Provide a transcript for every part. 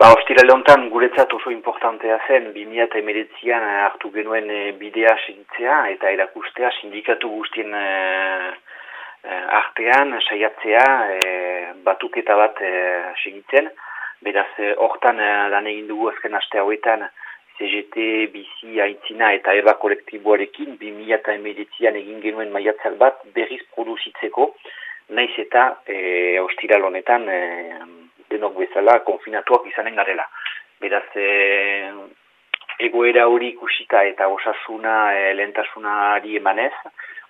Ba, ostirale honetan guretzat oso importantea zen, 2008an hartu genuen bidea segitzea eta erakustea sindikatu guztien artean saiatzea batuketa bat segitzen. Beraz, hortan lan egin dugu azken aste hauetan CGT, BC, Aitzina eta EBA kolektiboarekin 2008an egin genuen maiatzak bat berriz produzitzeko, naiz eta e, ostiral honetan e, denok bezala konfinatuak izanen garela. Beraz, e, egoera hori ikusita eta osasuna e, lehentasunari emanez,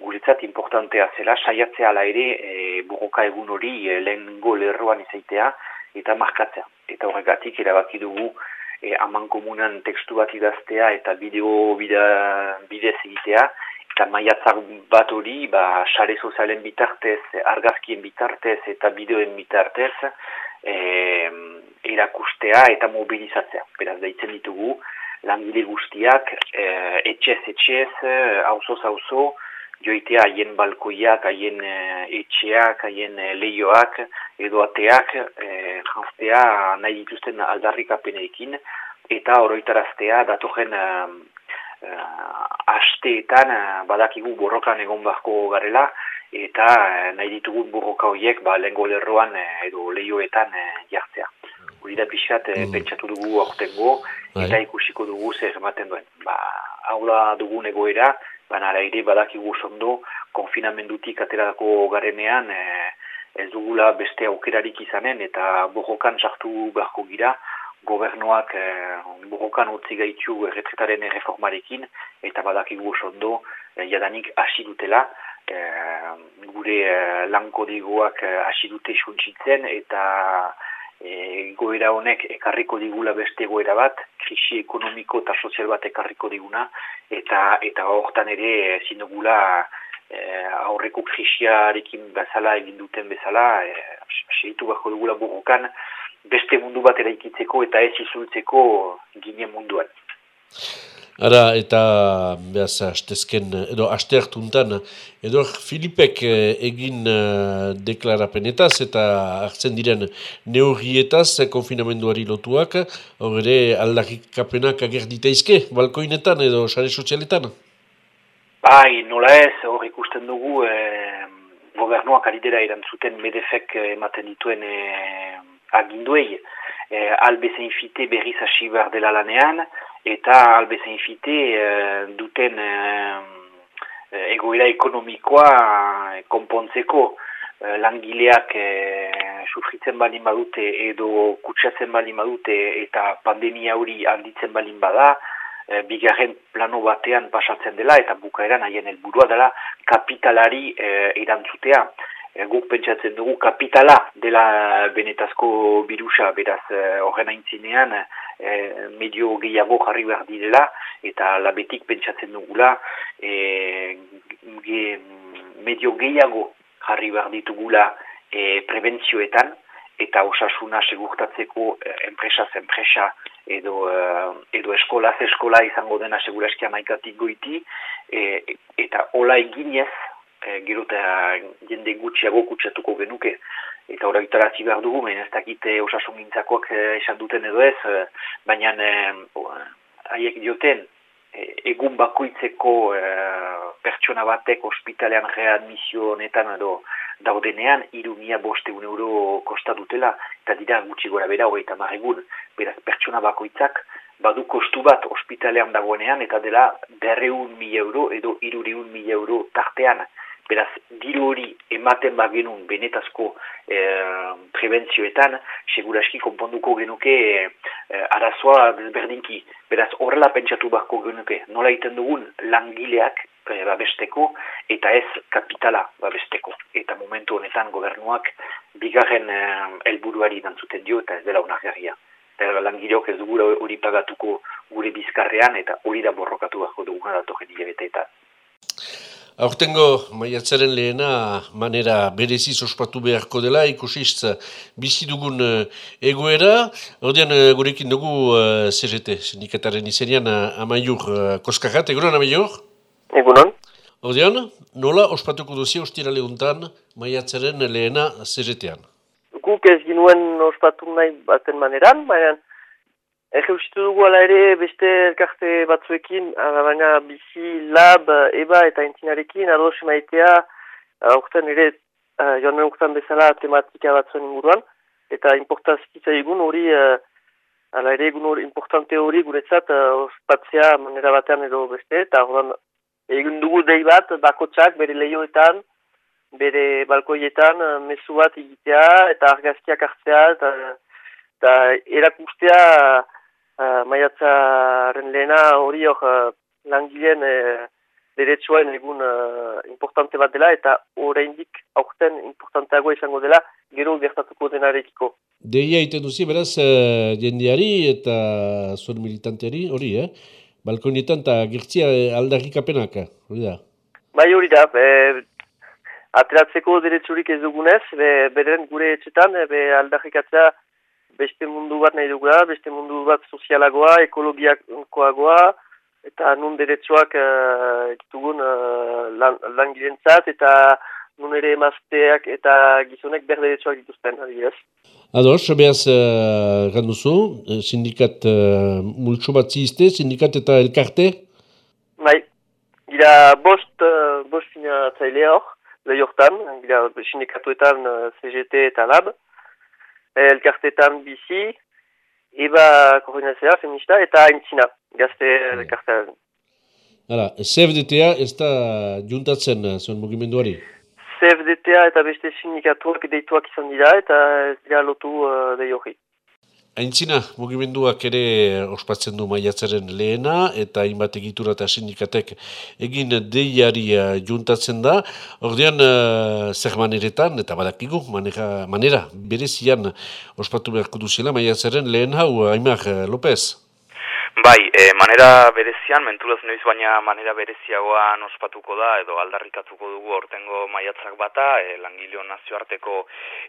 guretzat importantea zela, saiatzea ala ere e, burroka egun hori e, lehen lerroan izaitea eta markatzea. Eta horregatik erabaki dugu e, aman komunan tekstu bat idaztea eta bideo bidez egitea, eta maiatzak bat hori, ba, sare sozialen bitartez, argazkien bitartez eta bideoen bitartez, e, erakustea eta mobilizatzea. Beraz, daitzen ditugu, langile guztiak, e, etxez, etxez, hauzoz, hauzo, joitea haien balkoiak, haien e, etxeak, haien lehioak, edo ateak, e, janztea nahi dituzten aldarrikapeneekin, eta oroitaraztea datojen uh, asteetan uh, badakigu borrokan egon beharko garela eta uh, nahi ditugu borroka horiek ba, lengo lerroan edo lehioetan uh, jartzea. Hori da pixat mm. pentsatu dugu aurtengo bai. eta ikusiko dugu zer ematen duen. Ba, hau da dugun egoera, baina ere badakigu zondo konfinamendutik aterako garenean ez dugula beste aukerarik izanen eta borrokan sartu beharko gira gobernuak eh, burukan utzi gaitu erretretaren reformarekin eta badakigu ondo eh, jadanik hasi dutela. Eh, gure eh, lankodigoak eh, hasi dute suntzitzen eta eh, goera honek ekarriko digula beste goera bat, krisi ekonomiko eta sozial bat ekarriko diguna eta eta hortan ere eh, zinugula eh, aurreko krisiarekin bezala egin duten bezala eh, segitu bako dugula burukan beste mundu bat eraikitzeko eta ez izultzeko ginen munduan. Ara, eta behaz, astezken, edo aste hartuntan, edo Filipek eh, egin uh, deklarapenetaz eta hartzen diren neurrietaz konfinamenduari lotuak, hor ere aldarrikapenak agerditeizke, balkoinetan edo sare sozialetan? Bai, nola ez, hor ikusten dugu, eh, gobernuak aridera erantzuten medefek ematen dituen eh, aginduei e, albezen fite berriz hasi behar dela lanean, eta albezen fite e, duten e, egoera ekonomikoa konpontzeko e, langileak e, sufritzen balin badute edo kutsatzen balin badute eta pandemia hori handitzen balin bada, e, bigarren plano batean pasatzen dela eta bukaeran haien helburua dela kapitalari e, erantzutea guk pentsatzen dugu kapitala dela benetazko birusa, beraz eh, horren aintzinean e, medio gehiago jarri behar direla, eta labetik pentsatzen dugula e, ge, medio gehiago jarri behar ditugula e, prebentzioetan, eta osasuna segurtatzeko enpresa enpresa edo, edo eskolaz eskola izango dena seguraskia maikatik goiti, e, eta hola eginez, e, gero eta jende gutxiago kutsatuko genuke. Eta hori itarazi behar dugu, baina ez dakite osasun gintzakoak e, esan duten edo ez, e, baina haiek dioten, e, egun bakoitzeko e, pertsona batek ospitalean readmisio honetan edo daudenean, iru mia boste un euro kosta dutela, eta dira gutxi gora bera, hori eta marregun, beraz pertsona bakoitzak, badu kostu bat ospitalean dagoenean, eta dela berreun mila euro edo iruriun mila euro tartean. Beraz, diru hori ematen bat genuen benetazko e, prebentzioetan, seguraski konponduko genuke e, arazoa desberdinki. Beraz, horrela pentsatu bako genuke. Nola egiten dugun langileak e, babesteko eta ez kapitala babesteko. Eta momentu honetan gobernuak bigarren helburuari e, dantzuten dio eta ez dela unargarria. Eta langileok ez dugu hori pagatuko gure bizkarrean eta hori da borrokatu bako duguna datoren hilabeteetan. Aurtengo maiatzaren lehena manera bereziz ospatu beharko dela, ikusist bizi dugun uh, egoera. Ordean uh, gurekin dugu uh, CGT, sindikataren izenean amaiur uh, koskakat. Egunon amaiur? Egunon. Ordean, nola ospatuko duzia ustira lehuntan maiatzaren lehena CGT-an? Guk ez ginuen ospatu nahi baten maneran, baina Ege usitu dugu ala ere beste elkarte batzuekin, baina bizi lab, eba eta entzinarekin, ados maitea, aurten ere, joan urtean bezala tematika batzuen inguruan, eta importantzitza egun hori, ala ere egun hori importante hori guretzat, ospatzea manera batean edo beste, eta horren egun dugu dei bat, bakotsak bere lehioetan, bere balkoietan, mesu bat egitea, eta argazkiak hartzea, eta, eta erakustea, uh, maiatzaren lehena hori hor uh, langileen uh, egun uh, importante bat dela eta oraindik aurten importanteago izango dela gero gertatuko denarekiko. Deia iten duzi, beraz, uh, jendeari eta zuen militanteari hori, eh? Balkonietan eta gertzia aldarrikapenak, hori da? Bai hori da, be, ateratzeko deretsurik ez dugunez, be, beren gure etxetan, be, aldarrikatzea beste mundu bat nahi dugula, beste mundu bat sozialagoa, ekologiakoagoa, eta nun deretsuak uh, ditugun uh, eta nun ere emazteak eta gizonek ber deretsuak dituzten, adibidez. Ados, behaz, uh, ganduzu, sindikat uh, multsu bat zizte, sindikat eta elkarte? Bai, gira bost, uh, bost fina hor, lehortan, gira sindikatuetan uh, CGT eta LAB, elkartetan bizi, eba koordinazioa, feminista, eta entzina, gazte elkartean. Hala, CFDTA ez da juntatzen zuen mugimenduari? CFDTA eta beste sindikatuak deituak izan dira, eta ez dira lotu uh, dei hori. Aintzina, mugimenduak ere ospatzen du maiatzaren lehena eta hainbat egitura eta sindikatek egin deiari eh, juntatzen da. Ordean, uh, zer maneretan, eta badakigu, manera, manera berezian ospatu beharko duzela maiatzaren lehen hau, Aimar eh, López. Bai, e, manera berezian, menturaz noiz baina manera bereziagoan ospatuko da, edo aldarrikatuko dugu ortengo maiatzak bata, e, langileo nazioarteko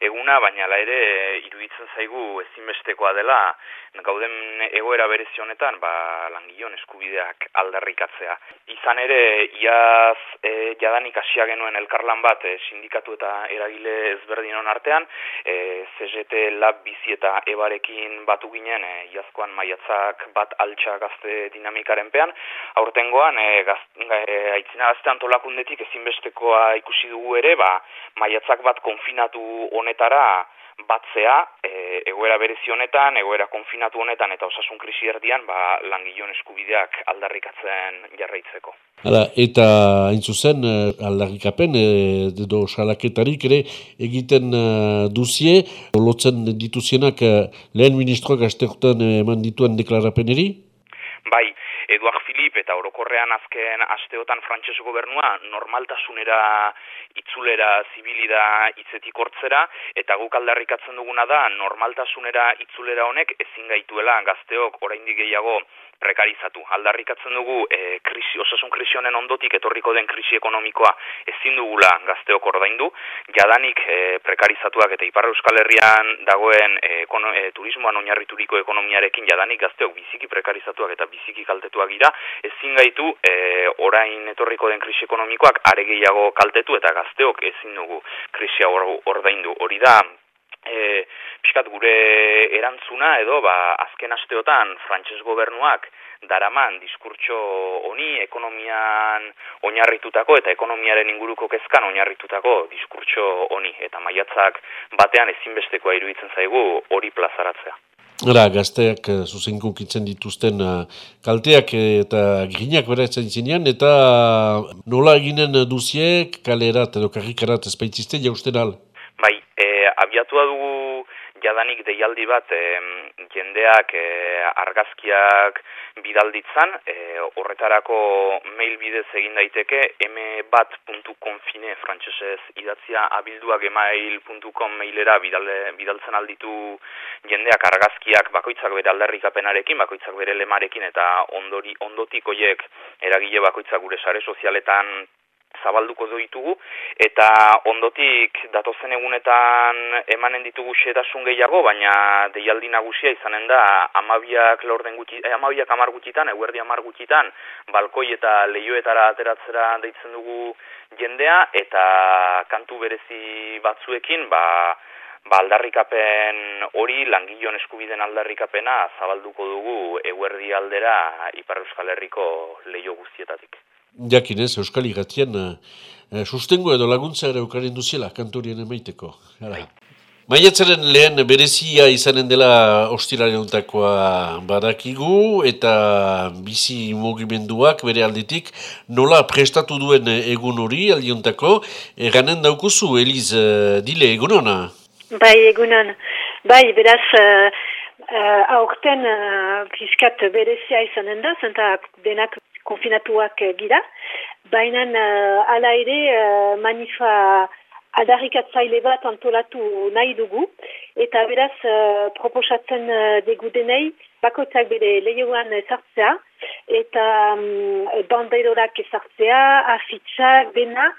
eguna, baina la ere e, iruditzen zaigu ezinbestekoa dela, gauden egoera berezi honetan, ba, langileon eskubideak aldarrikatzea. Izan ere, iaz e, jadanik asia genuen elkarlan bat, e, sindikatu eta eragile ezberdinon artean, e, CGT lab bizi eta ebarekin batu ginen, e, iazkoan maiatzak bat aldarrikatzea, altxa gazte dinamikaren pean. Aurtengoan, e, gaz, e, aitzina gazte antolakundetik ezinbestekoa ikusi dugu ere, ba, maiatzak bat konfinatu honetara batzea, e, egoera berezi honetan, egoera konfinatu honetan eta osasun krisi erdian, ba, langilon eskubideak aldarrikatzen jarraitzeko. Hala, eta hain zuzen, aldarrikapen, edo salaketarik ere, egiten duzie, lotzen dituzienak lehen ministroak astekotan eman dituen deklarapeneri? Bai, Eduard Filip eta orokorrean azken asteotan frantses gobernua normaltasunera itzulera zibilida hitzetik hortzera eta guk aldarrikatzen duguna da normaltasunera itzulera honek ezin gaituela gazteok oraindik gehiago prekarizatu. Aldarrikatzen dugu e, krisi, osasun krisi honen ondotik etorriko den krisi ekonomikoa ezin dugula gazteok ordaindu, jadanik e, prekarizatuak eta Ipar Euskal Herrian dagoen e, ekono, e, turismoan oinarrituriko ekonomiarekin jadanik gazteok biziki prekarizatuak eta biziki kaltetuak dira, ezin gaitu e, orain etorriko den krisi ekonomikoak are gehiago kaltetu eta gazteok ezin dugu krisia ordaindu. Hori da, e, pixkat gure erantzuna edo ba, azken asteotan frantses gobernuak daraman diskurtso honi ekonomian oinarritutako eta ekonomiaren inguruko kezkan oinarritutako diskurtso honi eta maiatzak batean ezinbestekoa iruditzen zaigu hori plazaratzea. Hora, gazteak eh, zuzenkukitzen dituzten uh, kalteak eta grinak bera zinean, eta nola eginen duziek kalerat edo karrikarat espaitziste jausten al? Abiatua dugu jadanik deialdi bat e, jendeak e, argazkiak bidalditzan, e, horretarako mail bidez egin daiteke mbat.confine frantsesez idatzia abilduak email.com mailera bidalde, bidaltzen alditu jendeak argazkiak bakoitzak bere aldarrikapenarekin, bakoitzak bere lemarekin eta ondori, ondotik oiek eragile bakoitzak gure sare sozialetan zabalduko ditugu eta ondotik datozen egunetan emanen ditugu xetasun gehiago, baina deialdi nagusia izanen da amabiak lorden gutxi, eh, amabiak amar gutxitan, eguerdi amar gutxitan, balkoi eta lehioetara ateratzera deitzen dugu jendea eta kantu berezi batzuekin, ba, ba, aldarrikapen hori, langilon eskubiden aldarrikapena, zabalduko dugu eguerdi aldera Ipar Euskal Herriko leio guztietatik. Jakinez, Euskal Iratien, uh, sustengo edo laguntza ere ukaren duziela, kantorien emaiteko. Bai. Maiatzaren lehen berezia izanen dela ostirariontakoa badakigu eta bizi mugimenduak bere aldetik nola prestatu duen egun hori aldiontako eganen daukuzu, Eliz, dile egunona? Bai, egunon. Bai, beraz, uh, aurten uh, piskat berezia izanen da, zenta denak konfinatuak gira. Baina uh, ala ere uh, manifa aldarrikatzaile bat antolatu nahi dugu, eta beraz uh, proposatzen uh, degudenei bakoitzak bere lehioan ezartzea, eta um, bandeirorak ezartzea, afitsak, dena,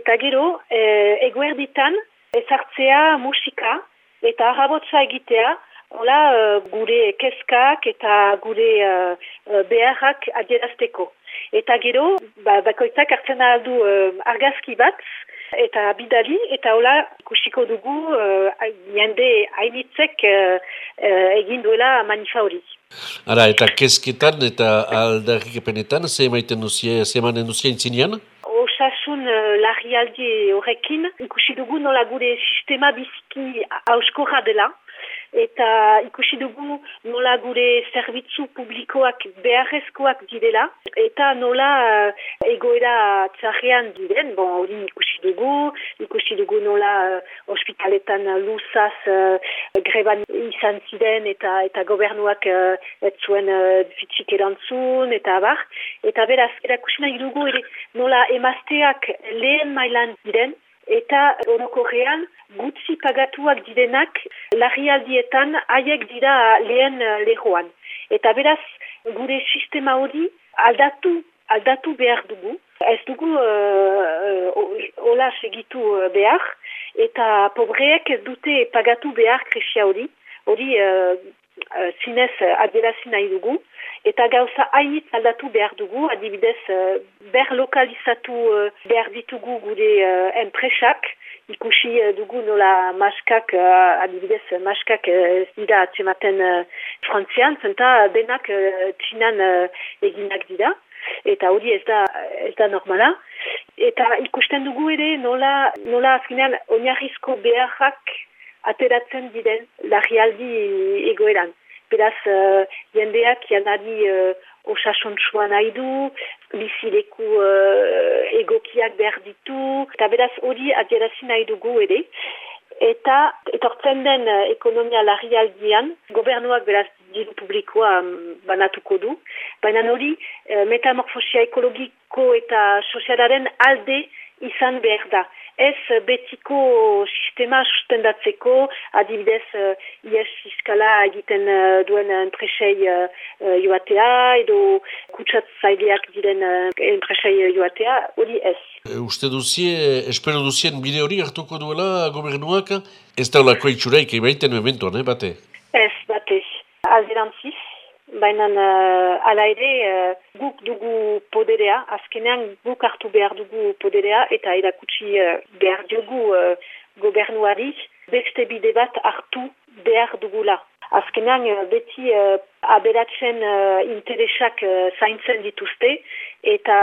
eta gero uh, eguerditan ezartzea musika, eta arrabotza egitea, hola uh, gure keskak eta gure uh, beharrak adierazteko. Eta gero, ba, bakoitzak hartzen aldu uh, argazki bat, eta bidali, eta hola ikusiko dugu uh, jende hainitzek uh, uh, egin duela manifa hori. Ara, eta kesketan eta aldarrikepenetan, ze emaiten duzie, ze emanen duzie intzinean? Osasun uh, larrialdi horrekin, ikusi dugu nola gure sistema biziki hauskorra dela, eta ikusi dugu nola gure zerbitzu publikoak beharrezkoak direla, eta nola uh, egoera txarrean diren, bon, hori ikusi dugu, ikusi dugu nola uh, ospitaletan luzaz uh, greban izan ziren eta eta gobernuak uh, ez zuen uh, fitxik erantzun, eta abar, eta beraz, erakusi nahi dugu ere, nola emazteak lehen mailan diren, eta orokorrean gutxi pagatuak direnak larrialdietan haiek dira lehen eh, lehoan. Eta beraz, gure sistema hori aldatu, aldatu behar dugu. Ez dugu uh, hola segitu behar, eta pobreek ez dute pagatu behar kresia hori. Hori uh, zinez adierazi nahi dugu. Eta gauza hainit aldatu behar dugu, adibidez, ber lokalizatu uh, behar ditugu gure enpresak, ikusi uh, dugu nola maskak, uh, adibidez, maskak ez uh, dira atzematen uh, frantzian, zenta denak uh, txinan uh, eginak dira, eta hori ez da, ez da normala. Eta ikusten dugu ere nola, nola azkenean oinarrizko beharrak ateratzen diren lagialdi egoeran beraz uh, jendeak janari uh, osasun txuan nahi du, bizileku uh, egokiak behar ditu, eta beraz hori adierazi nahi dugu ere. Eta etortzen den uh, ekonomia larri aldian, gobernuak beraz diru publikoa um, banatuko du, baina hori uh, metamorfosia ekologiko eta sozialaren alde izan behar da ez betiko sistema sustendatzeko, adibidez uh, IES fiskala egiten uh, duen enpresei joatea, edo kutsatzaileak diren enpresei joatea, hori ez. Uste duzie, espero duzien bide hori hartuko duela gobernuak, ez da olako itxuraik ebaiten mementoan, eh, bate? Ez, bate. Alderantziz, baina uh, ala ere uh, guk dugu poderea, azkenean guk hartu behar dugu poderea eta erakutsi uh, behar dugu uh, gobernuari beste bide bat hartu behar dugula. Azkenean beti uh, aberatzen uh, interesak uh, zaintzen dituzte eta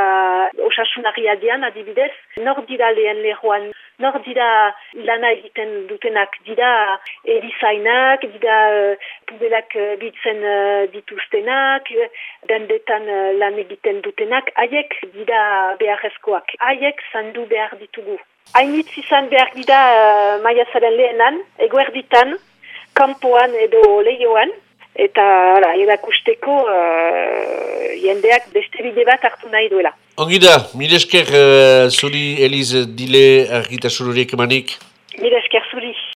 osasunari aldean adibidez, nor dira lehen lehoan, nor dira lana egiten dutenak, dira erizainak, dira uh, pubelak uh, bitzen uh, dituztenak, dendetan lan egiten dutenak, haiek dira beharrezkoak, haiek zandu behar ditugu. Hainitz izan behar dira uh, maiazaren lehenan, eguerditan, kampoan edo lehioan, eta ara, erakusteko uh, jendeak beste bide bat hartu nahi duela. Ongi da, mire esker uh, zuri Eliz Dile argitasun horiek emanik? Mire esker.